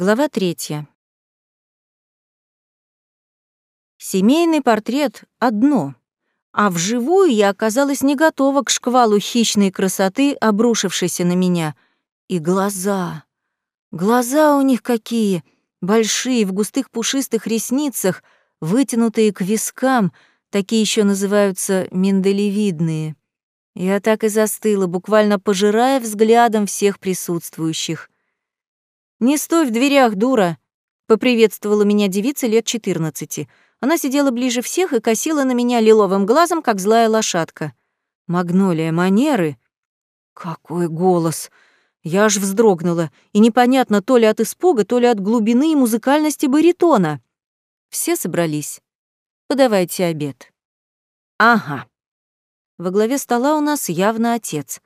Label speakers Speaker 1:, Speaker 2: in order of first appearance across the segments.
Speaker 1: Глава третья. Семейный портрет — одно, а вживую я оказалась не готова к шквалу хищной красоты, обрушившейся на меня. И глаза. Глаза у них какие! Большие, в густых пушистых ресницах, вытянутые к вискам, такие еще называются миндалевидные. Я так и застыла, буквально пожирая взглядом всех присутствующих. «Не стой в дверях, дура!» — поприветствовала меня девица лет 14. Она сидела ближе всех и косила на меня лиловым глазом, как злая лошадка. «Магнолия, манеры!» «Какой голос!» Я аж вздрогнула, и непонятно то ли от испуга, то ли от глубины и музыкальности баритона. Все собрались. Подавайте обед. Ага. Во главе стола у нас явно отец.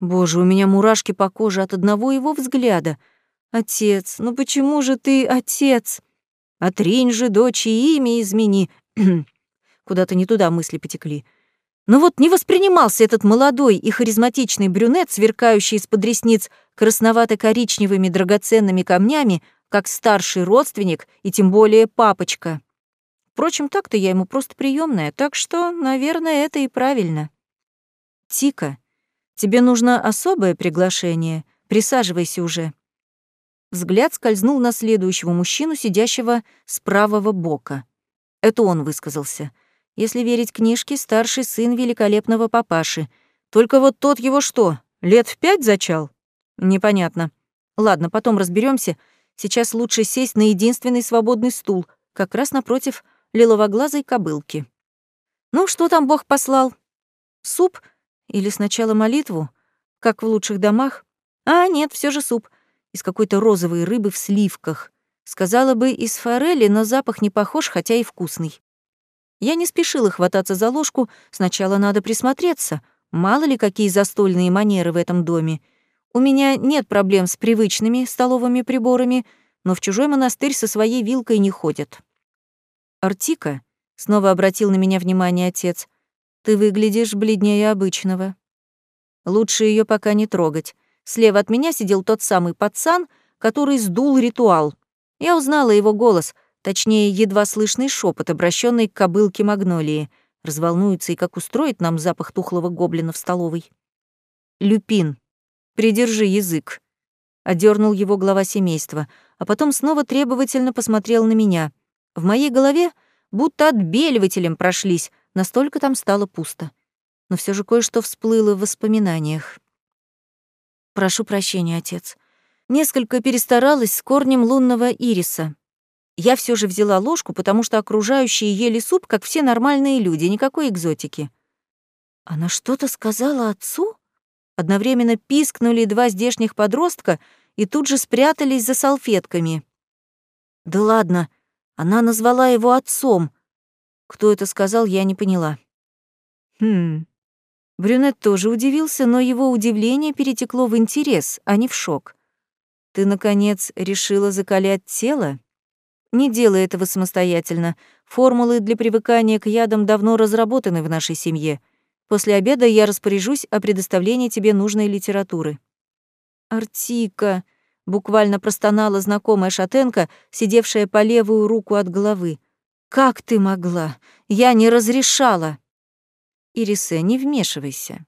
Speaker 1: Боже, у меня мурашки по коже от одного его взгляда. Отец, ну почему же ты отец? Отринь же, дочь, и имя измени. Куда-то не туда мысли потекли. Но вот не воспринимался этот молодой и харизматичный брюнет, сверкающий из-под ресниц красновато-коричневыми драгоценными камнями, как старший родственник и тем более папочка. Впрочем, так-то я ему просто приемная, так что, наверное, это и правильно. Тика, тебе нужно особое приглашение. Присаживайся уже. Взгляд скользнул на следующего мужчину, сидящего с правого бока. Это он высказался. Если верить книжке, старший сын великолепного папаши. Только вот тот его что, лет в пять зачал? Непонятно. Ладно, потом разберемся. Сейчас лучше сесть на единственный свободный стул, как раз напротив лиловоглазой кобылки. Ну, что там Бог послал? Суп? Или сначала молитву? Как в лучших домах? А, нет, все же суп. Из какой-то розовой рыбы в сливках. Сказала бы, из форели, но запах не похож, хотя и вкусный. Я не спешила хвататься за ложку, сначала надо присмотреться. Мало ли, какие застольные манеры в этом доме. У меня нет проблем с привычными столовыми приборами, но в чужой монастырь со своей вилкой не ходят. «Артика», — снова обратил на меня внимание отец, — «ты выглядишь бледнее обычного. Лучше ее пока не трогать. Слева от меня сидел тот самый пацан, который сдул ритуал. Я узнала его голос, точнее, едва слышный шепот, обращенный к кобылке Магнолии. Разволнуется и как устроит нам запах тухлого гоблина в столовой. «Люпин, придержи язык», — одернул его глава семейства, а потом снова требовательно посмотрел на меня — в моей голове будто отбеливателем прошлись, настолько там стало пусто. Но все же кое-что всплыло в воспоминаниях. Прошу прощения, отец. Несколько перестаралась с корнем лунного ириса. Я все же взяла ложку, потому что окружающие ели суп, как все нормальные люди, никакой экзотики. Она что-то сказала отцу? Одновременно пискнули два здешних подростка и тут же спрятались за салфетками. Да ладно, она назвала его отцом. Кто это сказал, я не поняла. Хм. Брюнет тоже удивился, но его удивление перетекло в интерес, а не в шок. Ты, наконец, решила закалять тело? Не делай этого самостоятельно. Формулы для привыкания к ядам давно разработаны в нашей семье. После обеда я распоряжусь о предоставлении тебе нужной литературы. Артика, буквально простонала знакомая шатенка, сидевшая по левую руку от головы. «Как ты могла? Я не разрешала!» «Ирисе, не вмешивайся».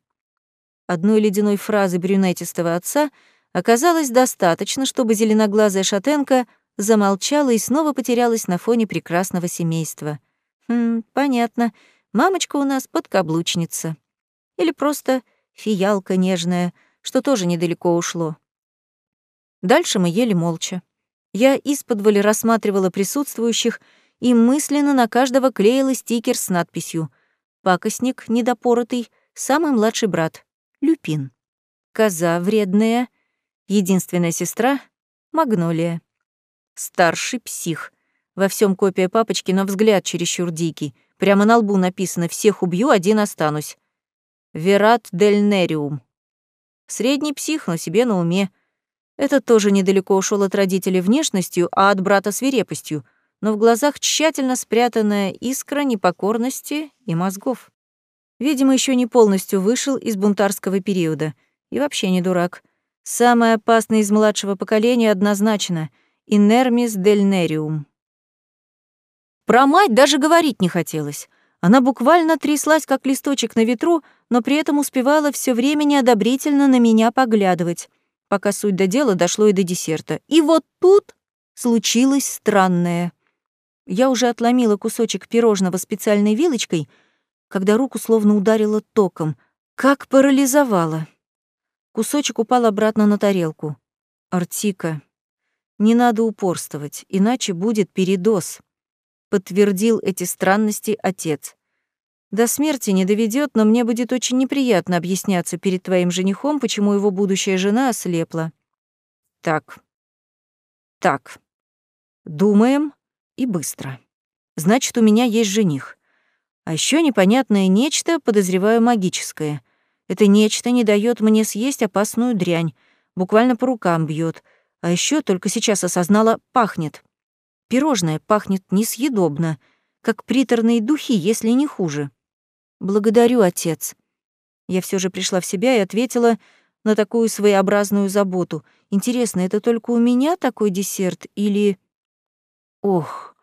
Speaker 1: Одной ледяной фразы брюнетистого отца оказалось достаточно, чтобы зеленоглазая шатенка замолчала и снова потерялась на фоне прекрасного семейства. «Хм, понятно. Мамочка у нас подкаблучница. Или просто фиялка нежная, что тоже недалеко ушло. Дальше мы ели молча. Я исподволь рассматривала присутствующих и мысленно на каждого клеила стикер с надписью «Пакостник недопоротый, самый младший брат, Люпин». Коза вредная, единственная сестра — Магнолия. Старший псих. Во всем копия папочки, но взгляд чересчур дикий. Прямо на лбу написано «Всех убью, один останусь». Верат дель Нериум. Средний псих, но себе на уме — этот тоже недалеко ушел от родителей внешностью, а от брата свирепостью, но в глазах тщательно спрятанная искра непокорности и мозгов. Видимо, еще не полностью вышел из бунтарского периода. И вообще не дурак. Самое опасное из младшего поколения однозначно. Инермис дельнериум. Про мать даже говорить не хотелось. Она буквально тряслась, как листочек на ветру, но при этом успевала все время неодобрительно на меня поглядывать, пока суть до дела дошло и до десерта. И вот тут случилось странное. Я уже отломила кусочек пирожного специальной вилочкой, когда руку словно ударило током, как парализовало. Кусочек упал обратно на тарелку. «Артика, не надо упорствовать, иначе будет передоз», — подтвердил эти странности отец. «До смерти не доведет, но мне будет очень неприятно объясняться перед твоим женихом, почему его будущая жена ослепла». «Так, так, думаем и быстро. Значит, у меня есть жених. А еще непонятное нечто, подозреваю, магическое. Это нечто не дает мне съесть опасную дрянь, буквально по рукам бьет. А еще только сейчас осознала, пахнет. Пирожное пахнет несъедобно, как приторные духи, если не хуже. Благодарю, отец. Я все же пришла в себя и ответила на такую своеобразную заботу. Интересно, это только у меня такой десерт или... Ох,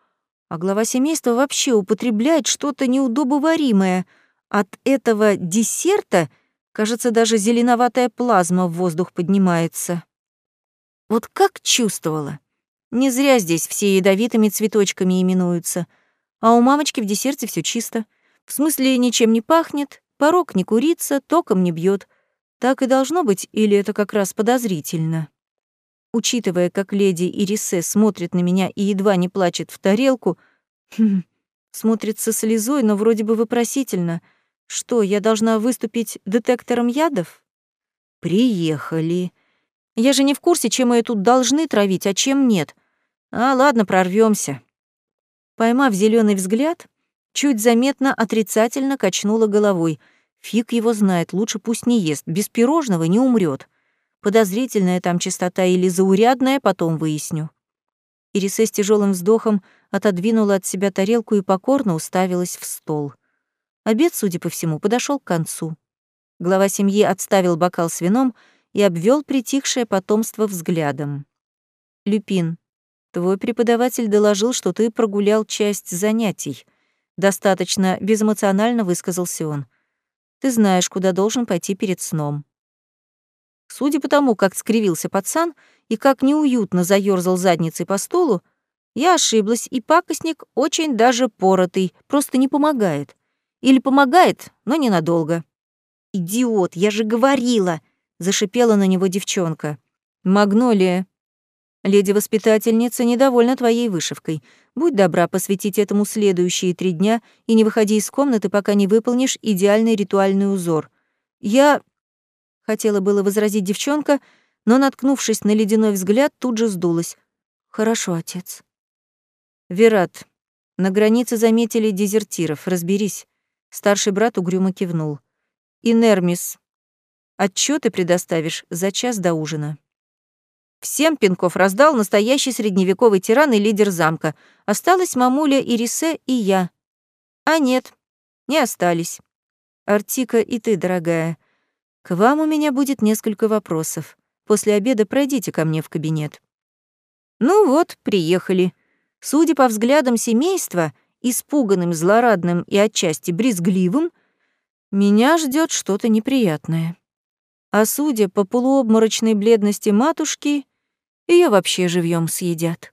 Speaker 1: а глава семейства вообще употребляет что-то неудобоваримое. От этого десерта, кажется, даже зеленоватая плазма в воздух поднимается. Вот как чувствовала. Не зря здесь все ядовитыми цветочками именуются. А у мамочки в десерте все чисто. В смысле, ничем не пахнет, порог не курится, током не бьет. Так и должно быть, или это как раз подозрительно? Учитывая, как леди Ирисе смотрит на меня и едва не плачет в тарелку, хм, смотрит со слезой, но вроде бы вопросительно. Что, я должна выступить детектором ядов? Приехали. Я же не в курсе, чем ее тут должны травить, а чем нет. А, ладно, прорвемся. Поймав зеленый взгляд, чуть заметно отрицательно качнула головой. Фиг его знает, лучше пусть не ест, без пирожного не умрет. Подозрительная там чистота или заурядная, потом выясню. Ирисе с тяжелым вздохом отодвинула от себя тарелку и покорно уставилась в стол. Обед, судя по всему, подошел к концу. Глава семьи отставил бокал с вином и обвел притихшее потомство взглядом. «Люпин, твой преподаватель доложил, что ты прогулял часть занятий. Достаточно безэмоционально высказался он. Ты знаешь, куда должен пойти перед сном. Судя по тому, как скривился пацан и как неуютно заёрзал задницей по столу, я ошиблась, и пакостник очень даже поротый, просто не помогает. Или помогает, но ненадолго. «Идиот, я же говорила!» — зашипела на него девчонка. «Магнолия, леди-воспитательница недовольна твоей вышивкой. Будь добра посвятить этому следующие три дня и не выходи из комнаты, пока не выполнишь идеальный ритуальный узор. Я Хотела было возразить девчонка, но, наткнувшись на ледяной взгляд, тут же сдулась. «Хорошо, отец». «Верат, на границе заметили дезертиров, разберись». Старший брат угрюмо кивнул. «Инермис, отчеты предоставишь за час до ужина». Всем пинков раздал настоящий средневековый тиран и лидер замка. Осталась мамуля Ирисе и я. А нет, не остались. Артика и ты, дорогая. К вам у меня будет несколько вопросов. После обеда пройдите ко мне в кабинет. Ну вот, приехали. Судя по взглядам семейства, испуганным, злорадным и отчасти брезгливым, меня ждет что-то неприятное. А судя по полуобморочной бледности матушки, ее вообще живьем съедят.